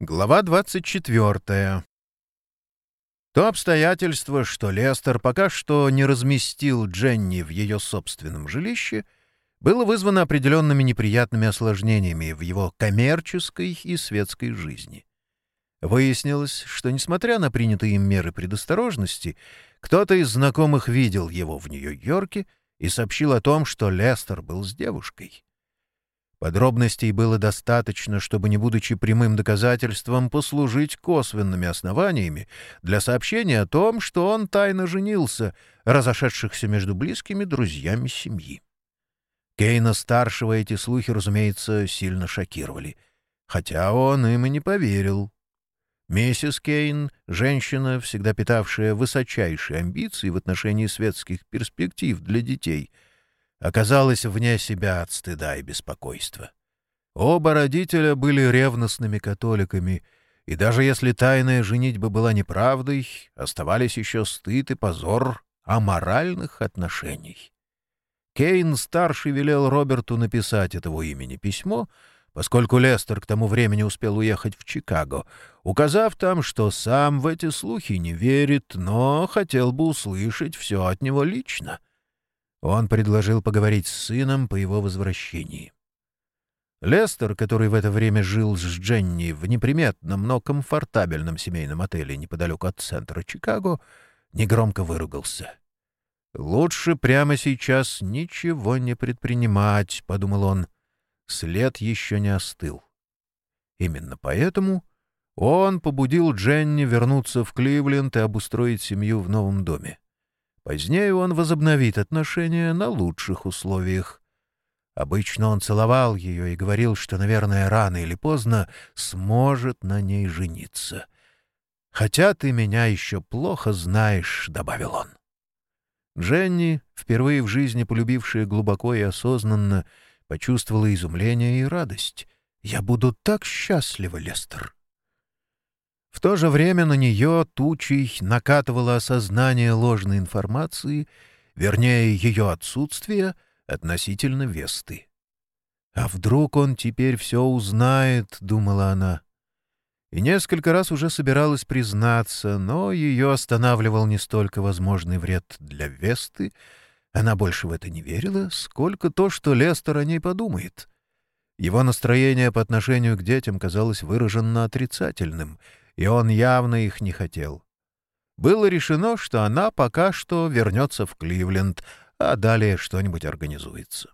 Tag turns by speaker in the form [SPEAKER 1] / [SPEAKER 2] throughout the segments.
[SPEAKER 1] Глава 24. То обстоятельство, что Лестер пока что не разместил Дженни в ее собственном жилище, было вызвано определенными неприятными осложнениями в его коммерческой и светской жизни. Выяснилось, что, несмотря на принятые им меры предосторожности, кто-то из знакомых видел его в Нью-Йорке и сообщил о том, что Лестер был с девушкой. Подробностей было достаточно, чтобы, не будучи прямым доказательством, послужить косвенными основаниями для сообщения о том, что он тайно женился, разошедшихся между близкими друзьями семьи. Кейна-старшего эти слухи, разумеется, сильно шокировали, хотя он им и не поверил. Миссис Кейн, женщина, всегда питавшая высочайшие амбиции в отношении светских перспектив для детей — оказалась вне себя от стыда и беспокойства. Оба родителя были ревностными католиками, и даже если тайная женитьба была неправдой, оставались еще стыд и позор аморальных отношений. Кейн-старший велел Роберту написать этого имени письмо, поскольку Лестер к тому времени успел уехать в Чикаго, указав там, что сам в эти слухи не верит, но хотел бы услышать все от него лично. Он предложил поговорить с сыном по его возвращении. Лестер, который в это время жил с Дженни в неприметном, но комфортабельном семейном отеле неподалеку от центра Чикаго, негромко выругался. «Лучше прямо сейчас ничего не предпринимать», — подумал он. След еще не остыл. Именно поэтому он побудил Дженни вернуться в Кливленд и обустроить семью в новом доме. Позднее он возобновит отношения на лучших условиях. Обычно он целовал ее и говорил, что, наверное, рано или поздно сможет на ней жениться. «Хотя ты меня еще плохо знаешь», — добавил он. Дженни, впервые в жизни полюбившая глубоко и осознанно, почувствовала изумление и радость. «Я буду так счастлива, Лестер!» В то же время на нее тучей накатывало осознание ложной информации, вернее, ее отсутствие относительно Весты. «А вдруг он теперь все узнает?» — думала она. И несколько раз уже собиралась признаться, но ее останавливал не столько возможный вред для Весты, она больше в это не верила, сколько то, что Лестер о ней подумает. Его настроение по отношению к детям казалось выраженно отрицательным — и он явно их не хотел. Было решено, что она пока что вернется в Кливленд, а далее что-нибудь организуется.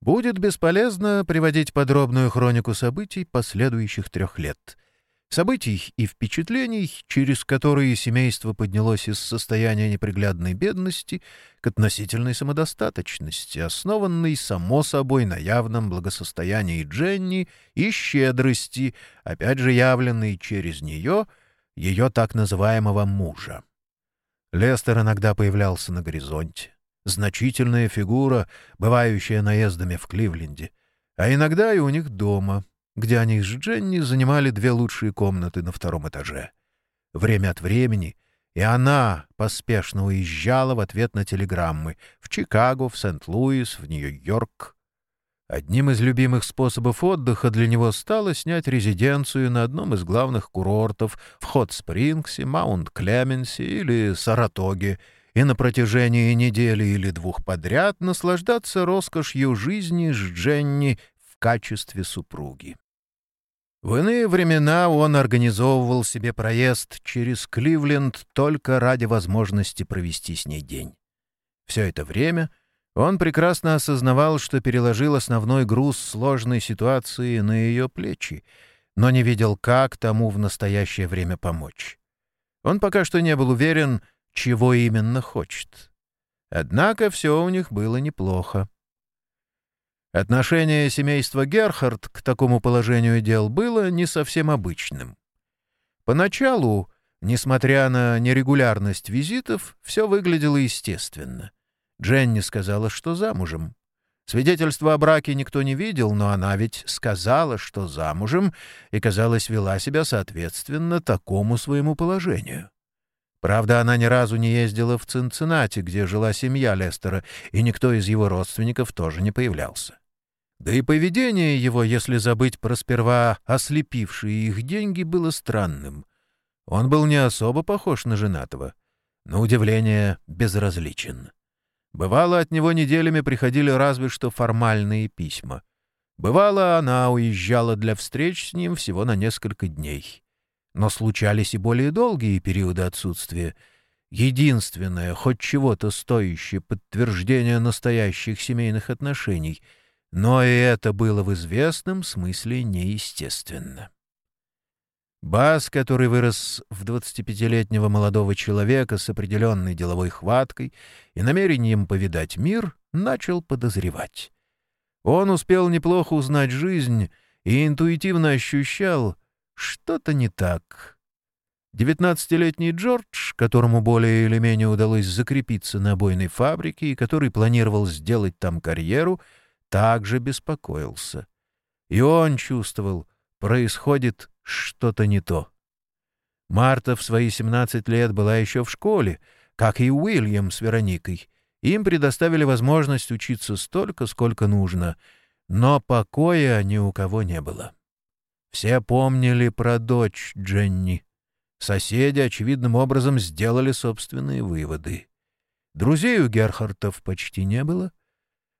[SPEAKER 1] Будет бесполезно приводить подробную хронику событий последующих трех лет — событий и впечатлений, через которые семейство поднялось из состояния неприглядной бедности к относительной самодостаточности, основанной, само собой, на явном благосостоянии Дженни и щедрости, опять же явленной через нее, ее так называемого мужа. Лестер иногда появлялся на горизонте. Значительная фигура, бывающая наездами в Кливленде, а иногда и у них дома — где они с Дженни занимали две лучшие комнаты на втором этаже. Время от времени и она поспешно уезжала в ответ на телеграммы в Чикаго, в Сент-Луис, в Нью-Йорк. Одним из любимых способов отдыха для него стало снять резиденцию на одном из главных курортов в Хот-Спрингсе, Маунт-Клеменсе или Саратоге и на протяжении недели или двух подряд наслаждаться роскошью жизни с Дженни в качестве супруги. В иные времена он организовывал себе проезд через Кливленд только ради возможности провести с ней день. Все это время он прекрасно осознавал, что переложил основной груз сложной ситуации на ее плечи, но не видел, как тому в настоящее время помочь. Он пока что не был уверен, чего именно хочет. Однако все у них было неплохо. Отношение семейства Герхард к такому положению дел было не совсем обычным. Поначалу, несмотря на нерегулярность визитов, все выглядело естественно. Дженни сказала, что замужем. Свидетельства о браке никто не видел, но она ведь сказала, что замужем, и, казалось, вела себя соответственно такому своему положению. Правда, она ни разу не ездила в Цинциннати, где жила семья Лестера, и никто из его родственников тоже не появлялся. Да и поведение его, если забыть про сперва ослепившие их деньги, было странным. Он был не особо похож на женатого, на удивление безразличен. Бывало, от него неделями приходили разве что формальные письма. Бывало, она уезжала для встреч с ним всего на несколько дней. Но случались и более долгие периоды отсутствия. Единственное, хоть чего-то стоящее подтверждение настоящих семейных отношений — но и это было в известном смысле неестественно. Бас, который вырос в 25-летнего молодого человека с определенной деловой хваткой и намерением повидать мир, начал подозревать. Он успел неплохо узнать жизнь и интуитивно ощущал, что-то не так. Девятнадцатилетний Джордж, которому более или менее удалось закрепиться на обойной фабрике и который планировал сделать там карьеру — также беспокоился. И он чувствовал, происходит что-то не то. Марта в свои 17 лет была еще в школе, как и Уильям с Вероникой. Им предоставили возможность учиться столько, сколько нужно, но покоя ни у кого не было. Все помнили про дочь Дженни. Соседи очевидным образом сделали собственные выводы. Друзей у Герхартов почти не было —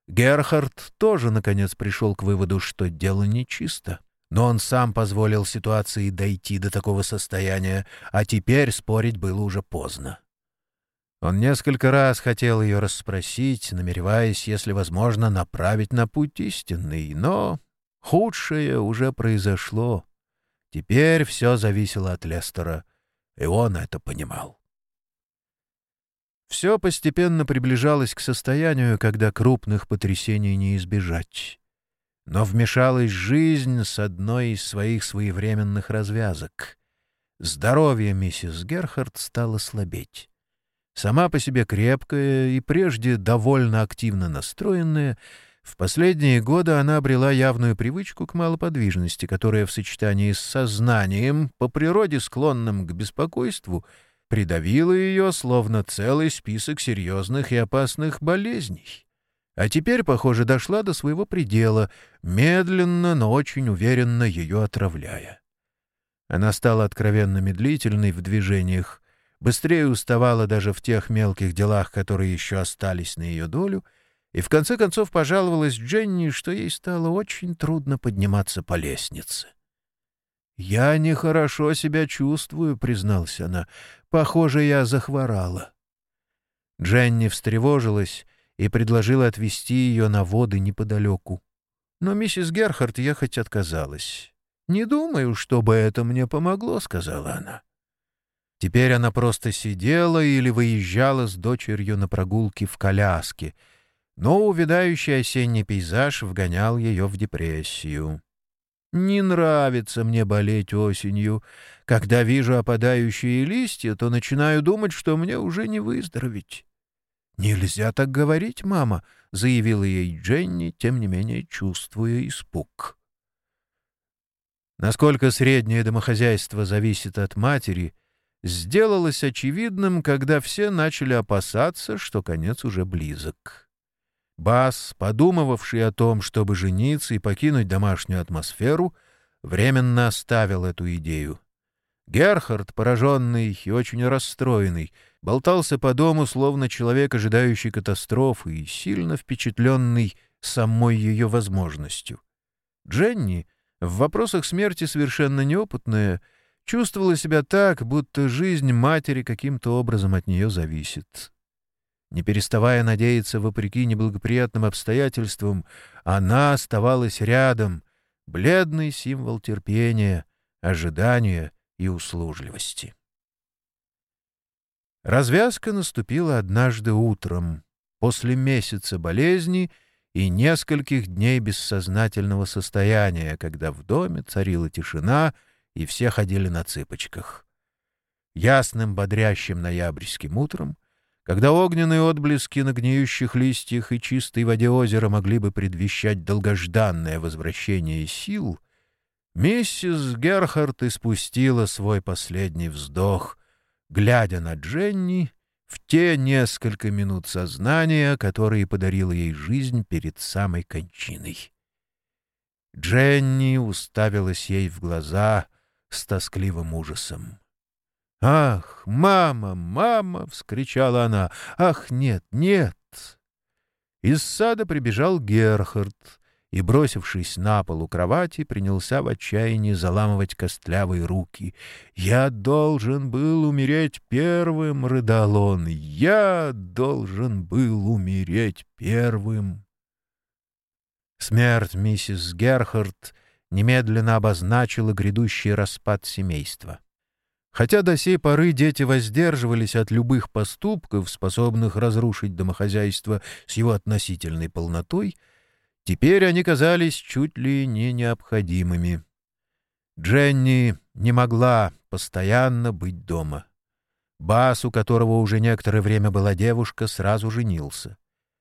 [SPEAKER 1] Герхард тоже, наконец, пришел к выводу, что дело нечисто. Но он сам позволил ситуации дойти до такого состояния, а теперь спорить было уже поздно. Он несколько раз хотел ее расспросить, намереваясь, если возможно, направить на путь истинный, но худшее уже произошло. Теперь все зависело от Лестера, и он это понимал. Все постепенно приближалось к состоянию, когда крупных потрясений не избежать. Но вмешалась жизнь с одной из своих своевременных развязок. Здоровье миссис Герхард стало слабеть. Сама по себе крепкая и прежде довольно активно настроенная, в последние годы она обрела явную привычку к малоподвижности, которая в сочетании с сознанием, по природе склонным к беспокойству — придавило ее, словно целый список серьезных и опасных болезней. А теперь, похоже, дошла до своего предела, медленно, но очень уверенно ее отравляя. Она стала откровенно медлительной в движениях, быстрее уставала даже в тех мелких делах, которые еще остались на ее долю, и в конце концов пожаловалась Дженни, что ей стало очень трудно подниматься по лестнице. «Я нехорошо себя чувствую», — призналась она. «Похоже, я захворала». Дженни встревожилась и предложила отвезти ее на воды неподалеку. Но миссис Герхард ехать отказалась. «Не думаю, чтобы это мне помогло», — сказала она. Теперь она просто сидела или выезжала с дочерью на прогулки в коляске, но увядающий осенний пейзаж вгонял ее в депрессию. Не нравится мне болеть осенью. Когда вижу опадающие листья, то начинаю думать, что мне уже не выздороветь. — Нельзя так говорить, мама, — заявила ей Дженни, тем не менее чувствуя испуг. Насколько среднее домохозяйство зависит от матери, сделалось очевидным, когда все начали опасаться, что конец уже близок. Бас, подумывавший о том, чтобы жениться и покинуть домашнюю атмосферу, временно оставил эту идею. Герхард, пораженный и очень расстроенный, болтался по дому, словно человек, ожидающий катастрофы и сильно впечатленный самой ее возможностью. Дженни, в вопросах смерти совершенно неопытная, чувствовала себя так, будто жизнь матери каким-то образом от нее зависит. Не переставая надеяться вопреки неблагоприятным обстоятельствам, она оставалась рядом, бледный символ терпения, ожидания и услужливости. Развязка наступила однажды утром, после месяца болезни и нескольких дней бессознательного состояния, когда в доме царила тишина и все ходили на цыпочках. Ясным бодрящим ноябрьским утром — когда огненные отблески на гниющих листьях и чистой воде озера могли бы предвещать долгожданное возвращение сил, миссис Герхард испустила свой последний вздох, глядя на Дженни в те несколько минут сознания, которые подарила ей жизнь перед самой кончиной. Дженни уставилась ей в глаза с тоскливым ужасом. «Ах, мама, мама!» — вскричала она. «Ах, нет, нет!» Из сада прибежал Герхард и, бросившись на пол у кровати, принялся в отчаянии заламывать костлявые руки. «Я должен был умереть первым!» — рыдал он. «Я должен был умереть первым!» Смерть миссис Герхард немедленно обозначила грядущий распад семейства. Хотя до сей поры дети воздерживались от любых поступков, способных разрушить домохозяйство с его относительной полнотой, теперь они казались чуть ли не необходимыми. Дженни не могла постоянно быть дома. Бас, у которого уже некоторое время была девушка, сразу женился.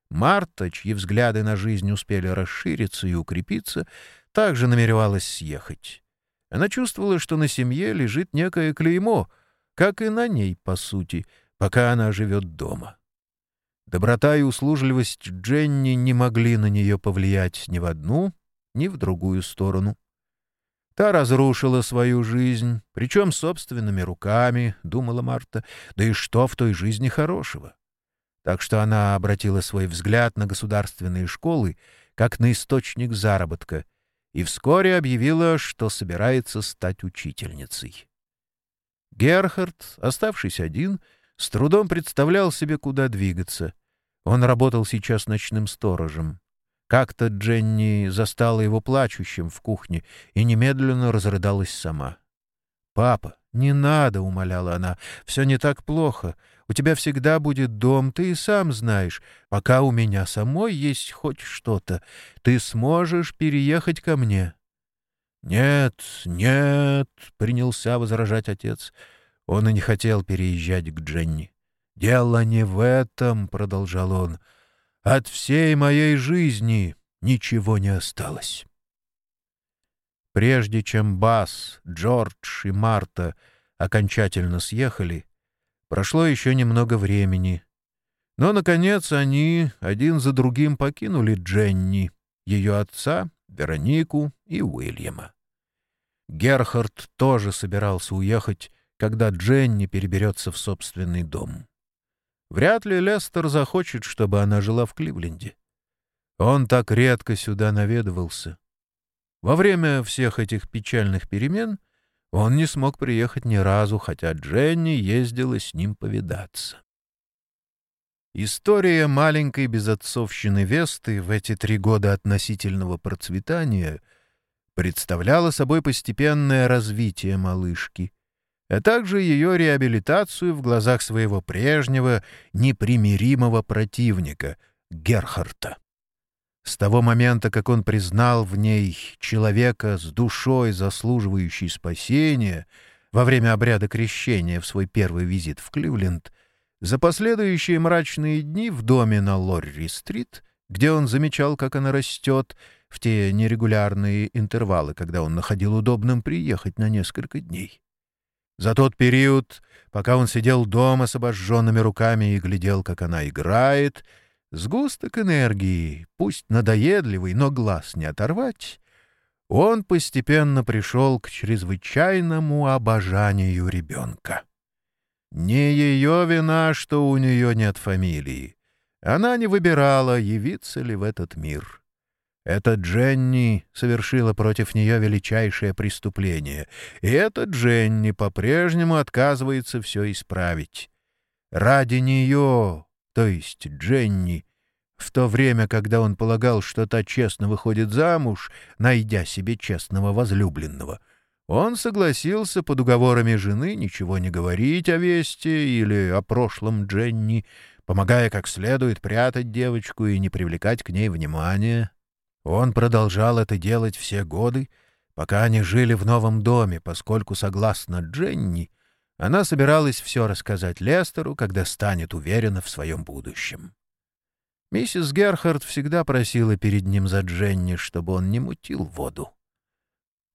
[SPEAKER 1] Марта, чьи взгляды на жизнь успели расшириться и укрепиться, также намеревалась съехать. Она чувствовала, что на семье лежит некое клеймо, как и на ней, по сути, пока она живет дома. Доброта и услужливость Дженни не могли на нее повлиять ни в одну, ни в другую сторону. Та разрушила свою жизнь, причем собственными руками, — думала Марта, — да и что в той жизни хорошего? Так что она обратила свой взгляд на государственные школы как на источник заработка — и вскоре объявила, что собирается стать учительницей. Герхард, оставшись один, с трудом представлял себе, куда двигаться. Он работал сейчас ночным сторожем. Как-то Дженни застала его плачущим в кухне и немедленно разрыдалась сама. «Папа, не надо», — умоляла она, — «все не так плохо. У тебя всегда будет дом, ты и сам знаешь. Пока у меня самой есть хоть что-то, ты сможешь переехать ко мне». «Нет, нет», — принялся возражать отец. Он и не хотел переезжать к Дженни. «Дело не в этом», — продолжал он. «От всей моей жизни ничего не осталось». Прежде чем Бас, Джордж и Марта окончательно съехали, Прошло еще немного времени. Но, наконец, они один за другим покинули Дженни, ее отца, Веронику и Уильяма. Герхард тоже собирался уехать, когда Дженни переберется в собственный дом. Вряд ли Лестер захочет, чтобы она жила в Кливленде. Он так редко сюда наведывался. Во время всех этих печальных перемен он не смог приехать ни разу, хотя Дженни ездила с ним повидаться. История маленькой безотцовщины Весты в эти три года относительного процветания представляла собой постепенное развитие малышки, а также ее реабилитацию в глазах своего прежнего непримиримого противника — Герхарта. С того момента, как он признал в ней человека с душой, заслуживающей спасения, во время обряда крещения в свой первый визит в Кливленд, за последующие мрачные дни в доме на Лорри-стрит, где он замечал, как она растет, в те нерегулярные интервалы, когда он находил удобным приехать на несколько дней. За тот период, пока он сидел дома с обожженными руками и глядел, как она играет — Сгусток энергии, пусть надоедливый, но глаз не оторвать, он постепенно пришел к чрезвычайному обожанию ребенка. Не ее вина, что у нее нет фамилии. Она не выбирала, явиться ли в этот мир. Эта Дженни совершила против нее величайшее преступление, и эта Дженни по-прежнему отказывается все исправить. Ради нее, то есть Дженни, в то время, когда он полагал, что та честно выходит замуж, найдя себе честного возлюбленного, он согласился под уговорами жены ничего не говорить о Весте или о прошлом Дженни, помогая как следует прятать девочку и не привлекать к ней внимания. Он продолжал это делать все годы, пока они жили в новом доме, поскольку, согласно Дженни, она собиралась все рассказать Лестеру, когда станет уверена в своем будущем. Миссис Герхард всегда просила перед ним за Дженни, чтобы он не мутил воду.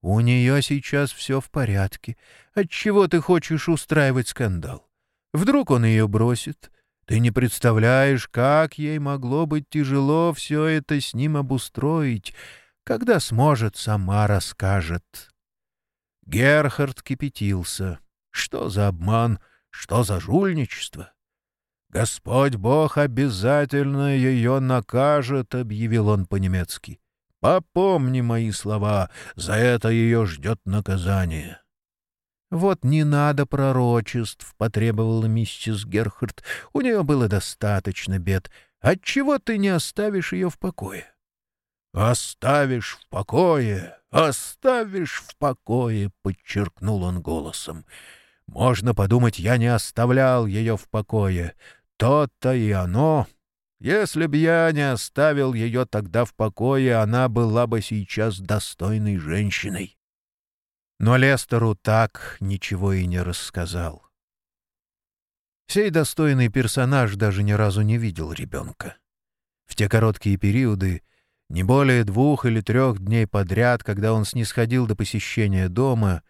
[SPEAKER 1] «У нее сейчас все в порядке. Отчего ты хочешь устраивать скандал? Вдруг он ее бросит? Ты не представляешь, как ей могло быть тяжело все это с ним обустроить, Когда сможет, сама расскажет. Герхард кипятился. Что за обман, что за жульничество? «Господь Бог обязательно ее накажет», — объявил он по-немецки. «Попомни мои слова, за это ее ждет наказание». «Вот не надо пророчеств», — потребовала миссис Герхард. «У нее было достаточно бед. Отчего ты не оставишь ее в покое?» «Оставишь в покое, оставишь в покое», — подчеркнул он голосом. «Можно подумать, я не оставлял ее в покое. То-то и оно. Если б я не оставил ее тогда в покое, она была бы сейчас достойной женщиной». Но Лестеру так ничего и не рассказал. Сей достойный персонаж даже ни разу не видел ребенка. В те короткие периоды, не более двух или трех дней подряд, когда он снисходил до посещения дома,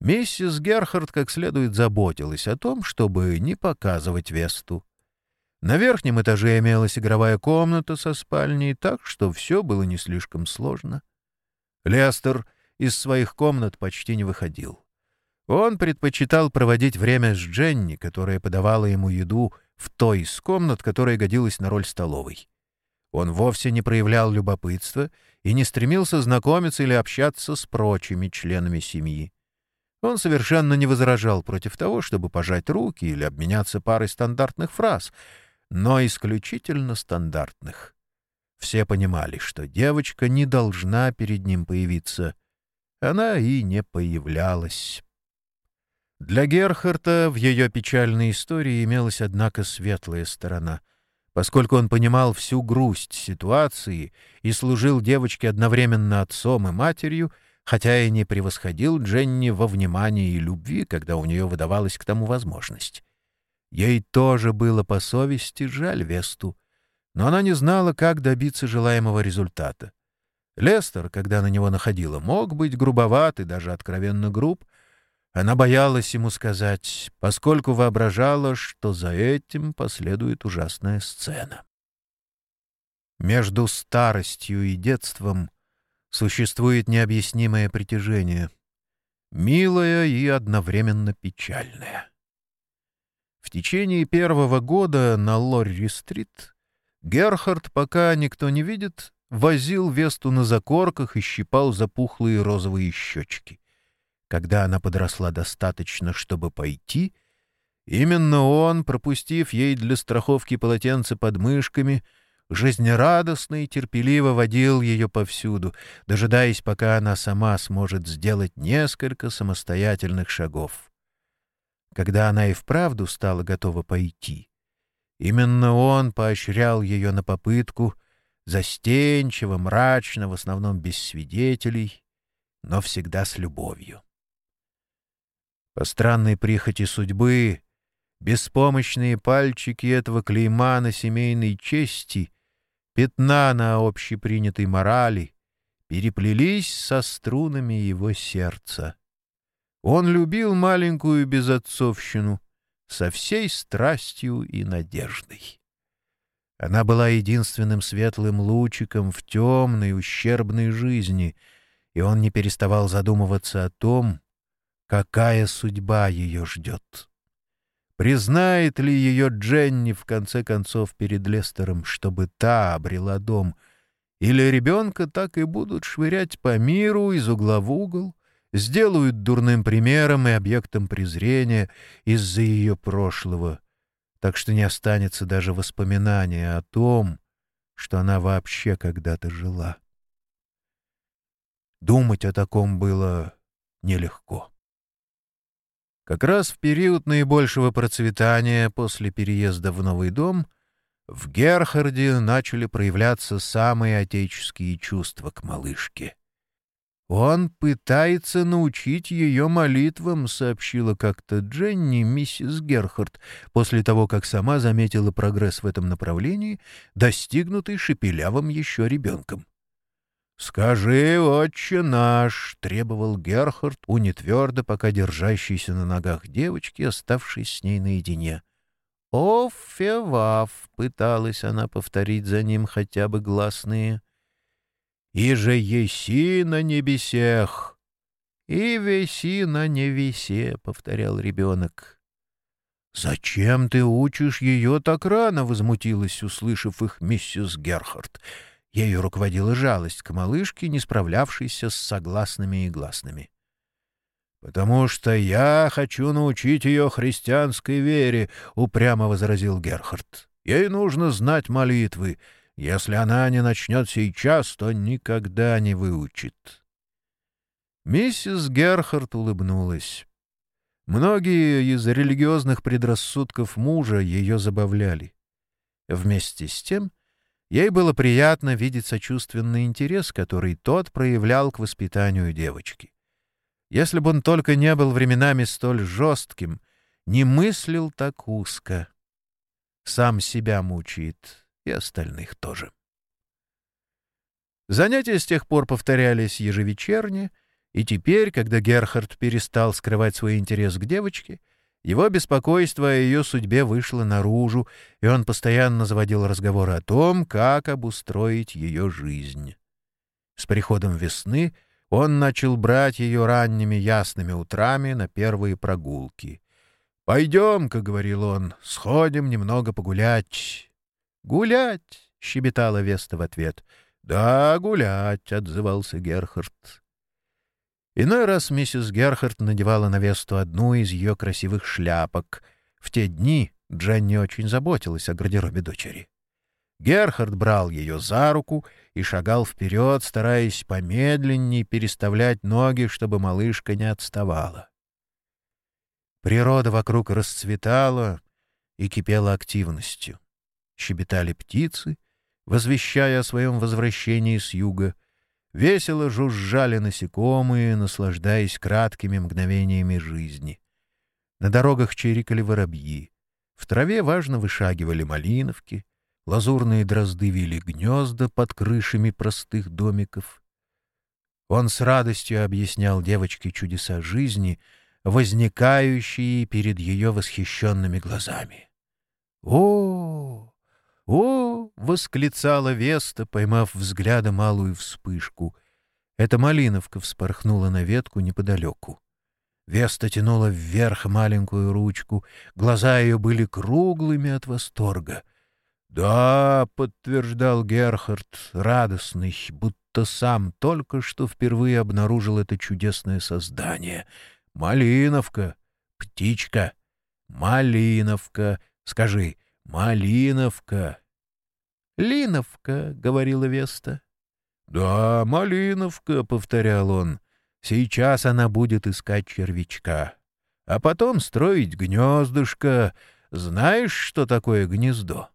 [SPEAKER 1] миссис Герхард как следует заботилась о том, чтобы не показывать Весту. На верхнем этаже имелась игровая комната со спальней, так что все было не слишком сложно. Лестер из своих комнат почти не выходил. Он предпочитал проводить время с Дженни, которая подавала ему еду в той из комнат, которая годилась на роль столовой. Он вовсе не проявлял любопытства и не стремился знакомиться или общаться с прочими членами семьи. Он совершенно не возражал против того, чтобы пожать руки или обменяться парой стандартных фраз, но исключительно стандартных. Все понимали, что девочка не должна перед ним появиться. Она и не появлялась. Для Герхарта в ее печальной истории имелась, однако, светлая сторона, поскольку он понимал всю грусть ситуации и служил девочке одновременно отцом и матерью, хотя и не превосходил Дженни во внимании и любви, когда у нее выдавалась к тому возможность. Ей тоже было по совести жаль Весту, но она не знала, как добиться желаемого результата. Лестер, когда на него находила, мог быть грубоват и даже откровенно груб, она боялась ему сказать, поскольку воображала, что за этим последует ужасная сцена. Между старостью и детством существует необъяснимое притяжение, милое и одновременно печальное. В течение первого года на Лорри-стрит Герхард, пока никто не видит, возил Весту на закорках и щипал запухлые розовые щечки. Когда она подросла достаточно, чтобы пойти, именно он, пропустив ей для страховки полотенце под мышками, жизнерадостно и терпеливо водил ее повсюду, дожидаясь, пока она сама сможет сделать несколько самостоятельных шагов. Когда она и вправду стала готова пойти, именно он поощрял ее на попытку, застенчиво, мрачно, в основном без свидетелей, но всегда с любовью. По странной прихоти судьбы, беспомощные пальчики этого клейма на семейной чести, пятна на общепринятой морали, переплелись со струнами его сердца. Он любил маленькую безотцовщину со всей страстью и надеждой. Она была единственным светлым лучиком в темной, ущербной жизни, и он не переставал задумываться о том, Какая судьба ее ждет? Признает ли ее Дженни в конце концов перед Лестером, чтобы та обрела дом? Или ребенка так и будут швырять по миру из угла в угол, сделают дурным примером и объектом презрения из-за ее прошлого, так что не останется даже воспоминания о том, что она вообще когда-то жила. Думать о таком было нелегко. Как раз в период наибольшего процветания после переезда в новый дом в Герхарде начали проявляться самые отеческие чувства к малышке. «Он пытается научить ее молитвам», — сообщила как-то Дженни миссис Герхард, после того, как сама заметила прогресс в этом направлении, достигнутый шепелявым еще ребенком. «Скажи, отче наш!» — требовал Герхард у нетвердо пока держащейся на ногах девочки, оставшись с ней наедине. «Офевав!» — пыталась она повторить за ним хотя бы гласные. И же еси на небесех». «И веси на невесе», — повторял ребенок. «Зачем ты учишь ее так рано?» — возмутилась, услышав их миссис Герхард. Ею руководила жалость к малышке, не справлявшейся с согласными и гласными. «Потому что я хочу научить ее христианской вере», — упрямо возразил Герхард. «Ей нужно знать молитвы. Если она не начнет сейчас, то никогда не выучит». Миссис Герхард улыбнулась. Многие из религиозных предрассудков мужа ее забавляли. Вместе с тем, ей было приятно видеть сочувственный интерес, который тот проявлял к воспитанию девочки. Если бы он только не был временами столь жестким, не мыслил так узко. Сам себя мучает, и остальных тоже. Занятия с тех пор повторялись ежевечерне — и теперь, когда Герхард перестал скрывать свой интерес к девочке, его беспокойство о ее судьбе вышло наружу, и он постоянно заводил разговоры о том, как обустроить ее жизнь. С приходом весны он начал брать ее ранними ясными утрами на первые прогулки. «Пойдем-ка», — говорил он, — «сходим немного погулять». «Гулять», — щебетала Веста в ответ. «Да, гулять», — отзывался Герхард. Иной раз миссис Герхард надевала на Весту одну из ее красивых шляпок. В те дни Дженни очень заботилась о гардеробе дочери. Герхард брал ее за руку и шагал вперед, стараясь помедленнее переставлять ноги, чтобы малышка не отставала. Природа вокруг расцветала и кипела активностью. Щебетали птицы, возвещая о своем возвращении с юга — Весело жужжали насекомые, наслаждаясь краткими мгновениями жизни. На дорогах чирикали воробьи. В траве важно вышагивали малиновки. Лазурные дрозды вели гнезда под крышами простых домиков. Он с радостью объяснял девочке чудеса жизни, возникающие перед ее восхищенными глазами. «О, «О!» — восклицала Веста, поймав взглядом малую вспышку. Эта малиновка вспорхнула на ветку неподалеку. Веста тянула вверх маленькую ручку, глаза ее были круглыми от восторга. «Да», — подтверждал Герхард, радостный, будто сам только что впервые обнаружил это чудесное создание. «Малиновка, птичка, малиновка, скажи, «Малиновка». «Линовка», — говорила Веста. «Да, Малиновка», — повторял он. «Сейчас она будет искать червячка, а потом строить гнездышко. Знаешь, что такое гнездо?»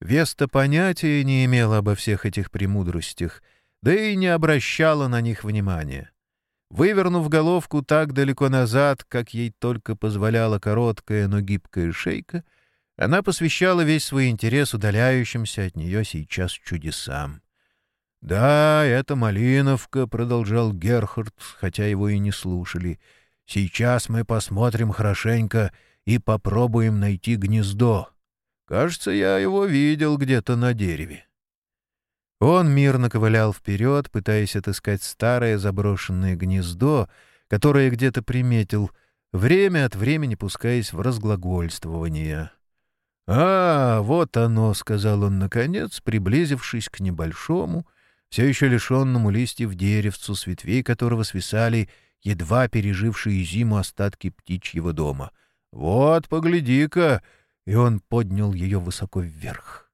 [SPEAKER 1] Веста понятия не имела обо всех этих премудростях, да и не обращала на них внимания. Вывернув головку так далеко назад, как ей только позволяла короткая, но гибкая шейка, она посвящала весь свой интерес удаляющимся от нее сейчас чудесам. «Да, это Малиновка», — продолжал Герхард, хотя его и не слушали. «Сейчас мы посмотрим хорошенько и попробуем найти гнездо. Кажется, я его видел где-то на дереве». Он мирно ковылял вперед, пытаясь отыскать старое заброшенное гнездо, которое где-то приметил, время от времени пускаясь в разглагольствование. «А, вот оно», — сказал он наконец, приблизившись к небольшому, все еще лишенному листьев деревцу, с ветвей которого свисали едва пережившие зиму остатки птичьего дома. «Вот, погляди-ка!» И он поднял ее высоко вверх.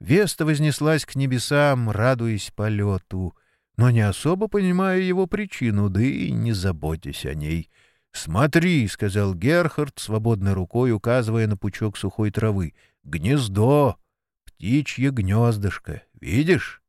[SPEAKER 1] Веста вознеслась к небесам, радуясь полету, но не особо понимая его причину, да и не заботясь о ней — «Смотри», — сказал Герхард, свободной рукой указывая на пучок сухой травы. «Гнездо! Птичье гнездышко! Видишь?»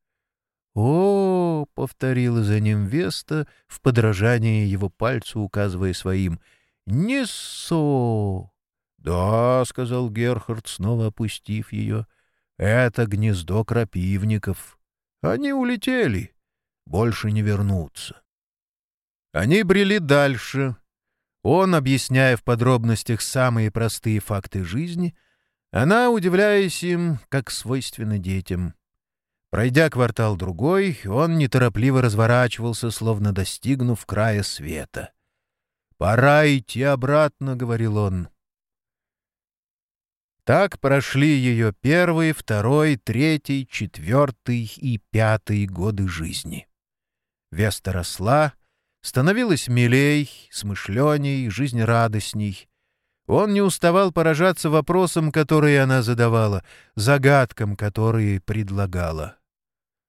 [SPEAKER 1] «О!» — повторила за ним Веста, в подражании его пальцу указывая своим. «Несо!» «Да», — сказал Герхард, снова опустив ее, — «это гнездо крапивников. Они улетели, больше не вернутся». Они брели дальше, он, объясняя в подробностях самые простые факты жизни, она, удивляясь им, как свойственно детям. Пройдя квартал другой, он неторопливо разворачивался, словно достигнув края света. «Пора идти обратно», — говорил он. Так прошли ее первый, второй, третий, четвертый и пятый годы жизни. Веста росла, становилась милей, смышленей, жизнерадостней. Он не уставал поражаться вопросам, которые она задавала, загадкам, которые предлагала.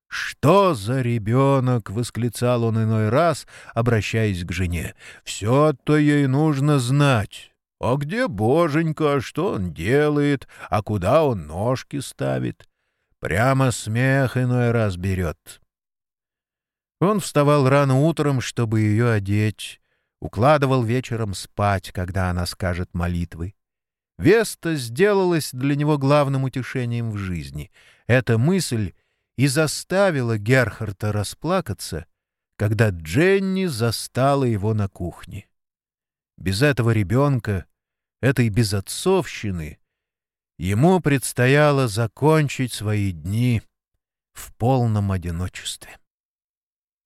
[SPEAKER 1] «Что за ребенок?» — восклицал он иной раз, обращаясь к жене. «Все-то ей нужно знать». А где боженька, что он делает, а куда он ножки ставит? Прямо смех иной раз берет. Он вставал рано утром, чтобы ее одеть, укладывал вечером спать, когда она скажет молитвы. Веста сделалась для него главным утешением в жизни. Эта мысль и заставила Герхарда расплакаться, когда Дженни застала его на кухне. Без этого ребенка этой безотцовщины, ему предстояло закончить свои дни в полном одиночестве.